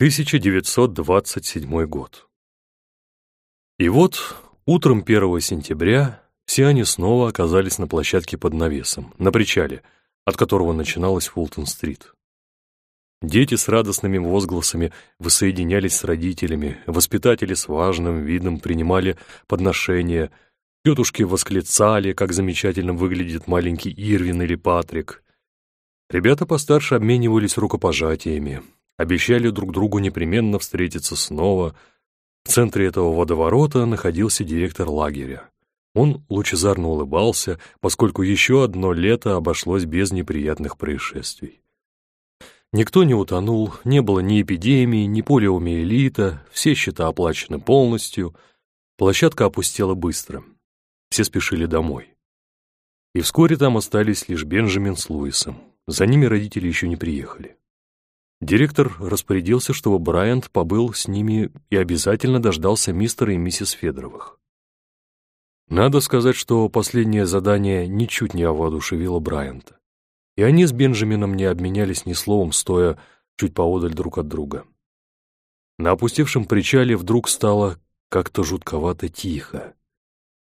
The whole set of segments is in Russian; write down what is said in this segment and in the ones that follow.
1927 год. И вот утром 1 сентября все они снова оказались на площадке под навесом, на причале, от которого начиналась Фултон-стрит. Дети с радостными возгласами воссоединялись с родителями, воспитатели с важным видом принимали подношения, тетушки восклицали, как замечательно выглядит маленький Ирвин или Патрик. Ребята постарше обменивались рукопожатиями, обещали друг другу непременно встретиться снова. В центре этого водоворота находился директор лагеря. Он лучезарно улыбался, поскольку еще одно лето обошлось без неприятных происшествий. Никто не утонул, не было ни эпидемии, ни полиомиелита, все счета оплачены полностью. Площадка опустела быстро. Все спешили домой. И вскоре там остались лишь Бенджамин с Луисом. За ними родители еще не приехали. Директор распорядился, чтобы Брайант побыл с ними и обязательно дождался мистера и миссис Федоровых. Надо сказать, что последнее задание ничуть не овоодушевило Брайанта. И они с Бенджамином не обменялись ни словом, стоя чуть поодаль друг от друга. На опустевшем причале вдруг стало как-то жутковато тихо.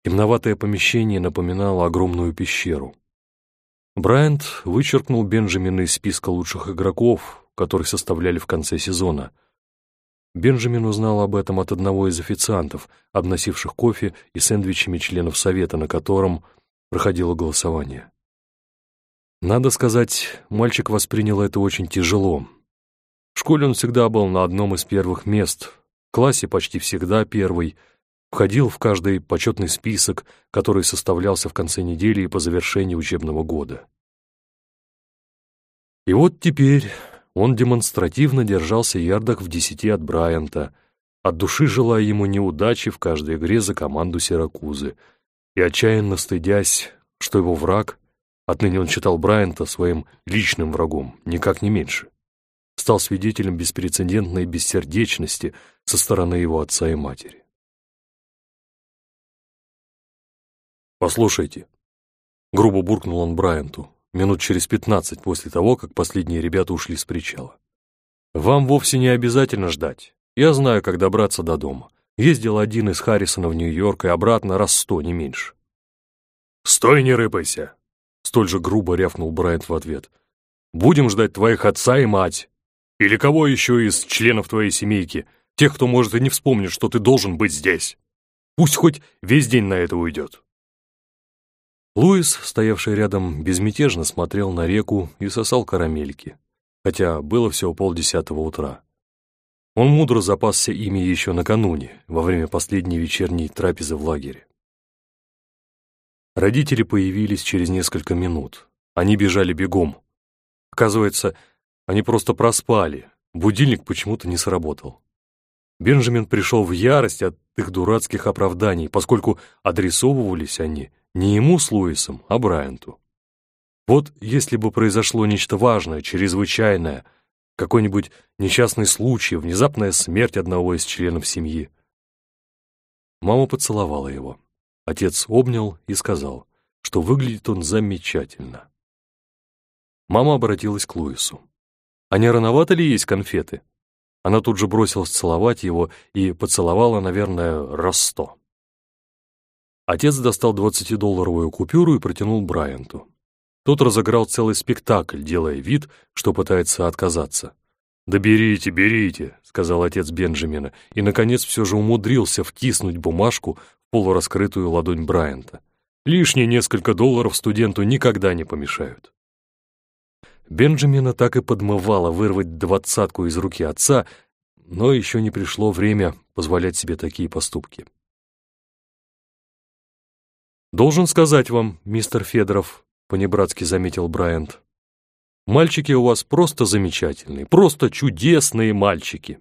Темноватое помещение напоминало огромную пещеру. Брайант вычеркнул Бенджамина из списка лучших игроков, который составляли в конце сезона. Бенджамин узнал об этом от одного из официантов, обносивших кофе и сэндвичами членов совета, на котором проходило голосование. Надо сказать, мальчик воспринял это очень тяжело. В школе он всегда был на одном из первых мест, в классе почти всегда первый, входил в каждый почетный список, который составлялся в конце недели и по завершении учебного года. И вот теперь он демонстративно держался ярдах в десяти от Брайанта, от души желая ему неудачи в каждой игре за команду Сиракузы, и отчаянно стыдясь, что его враг, отныне он считал Брайанта своим личным врагом, никак не меньше, стал свидетелем беспрецедентной бессердечности со стороны его отца и матери. «Послушайте», — грубо буркнул он Брайанту, минут через пятнадцать после того, как последние ребята ушли с причала. «Вам вовсе не обязательно ждать. Я знаю, как добраться до дома. Ездил один из Харрисона в Нью-Йорк и обратно раз сто, не меньше». «Стой, не рыпайся!» Столь же грубо рявкнул Брайант в ответ. «Будем ждать твоих отца и мать. Или кого еще из членов твоей семейки, тех, кто, может, и не вспомнит, что ты должен быть здесь. Пусть хоть весь день на это уйдет». Луис, стоявший рядом, безмятежно смотрел на реку и сосал карамельки, хотя было всего полдесятого утра. Он мудро запасся ими еще накануне, во время последней вечерней трапезы в лагере. Родители появились через несколько минут. Они бежали бегом. Оказывается, они просто проспали, будильник почему-то не сработал. Бенджамин пришел в ярость от их дурацких оправданий, поскольку адресовывались они не ему с Луисом, а Брайанту. Вот если бы произошло нечто важное, чрезвычайное, какой-нибудь несчастный случай, внезапная смерть одного из членов семьи. Мама поцеловала его. Отец обнял и сказал, что выглядит он замечательно. Мама обратилась к Луису. «А не рановато ли есть конфеты?» Она тут же бросилась целовать его и поцеловала, наверное, раз сто. Отец достал двадцатидолларовую купюру и протянул Брайанту. Тот разыграл целый спектакль, делая вид, что пытается отказаться. «Да берите, берите», — сказал отец Бенджамина, и, наконец, все же умудрился втиснуть бумажку в полураскрытую ладонь Брайанта. Лишние несколько долларов студенту никогда не помешают. Бенджамина так и подмывало вырвать двадцатку из руки отца, но еще не пришло время позволять себе такие поступки. «Должен сказать вам, мистер Федоров», — понебратски заметил Брайант, «мальчики у вас просто замечательные, просто чудесные мальчики».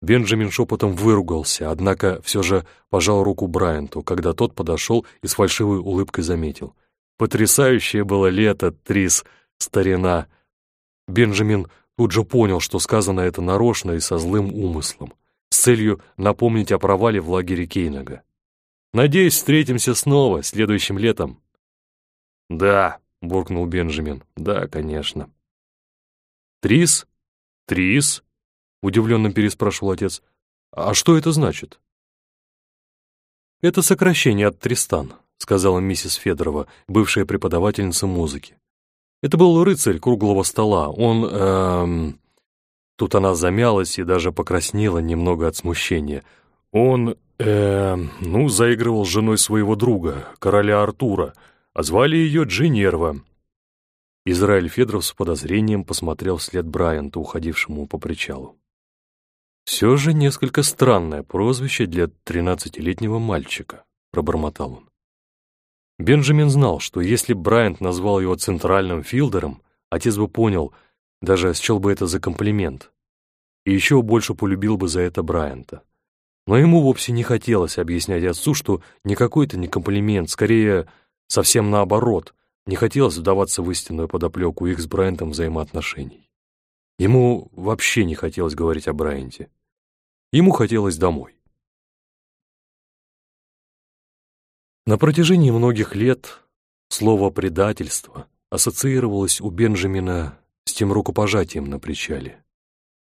Бенджамин шепотом выругался, однако все же пожал руку Брайанту, когда тот подошел и с фальшивой улыбкой заметил. «Потрясающее было лето, Трис, старина!» Бенджамин тут же понял, что сказано это нарочно и со злым умыслом, с целью напомнить о провале в лагере Кейнага. Надеюсь, встретимся снова следующим летом». «Да», — буркнул Бенджамин, — «да, конечно». «Трис? Трис?» — удивленно переспрашивал отец. «А что это значит?» «Это сокращение от Тристан», — сказала миссис Федорова, бывшая преподавательница музыки. «Это был рыцарь круглого стола. Он, эм...» Тут она замялась и даже покраснела немного от смущения. «Он, эм... ну, заигрывал с женой своего друга, короля Артура, а звали ее Джинерва». Израиль Федоров с подозрением посмотрел вслед Брайанту, уходившему по причалу. «Все же несколько странное прозвище для тринадцатилетнего мальчика», — пробормотал он. Бенджамин знал, что если Брайант назвал его центральным филдером, отец бы понял, даже счел бы это за комплимент, и еще больше полюбил бы за это Брайанта. Но ему вовсе не хотелось объяснять отцу, что никакой это не комплимент, скорее, совсем наоборот, не хотелось вдаваться в истинную подоплеку их с Брайантом взаимоотношений. Ему вообще не хотелось говорить о Брайанте. Ему хотелось домой. На протяжении многих лет слово «предательство» ассоциировалось у Бенджамина с тем рукопожатием на причале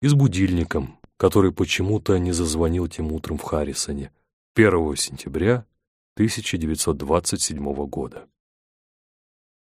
и с будильником, который почему-то не зазвонил тем утром в Харрисоне 1 сентября 1927 года.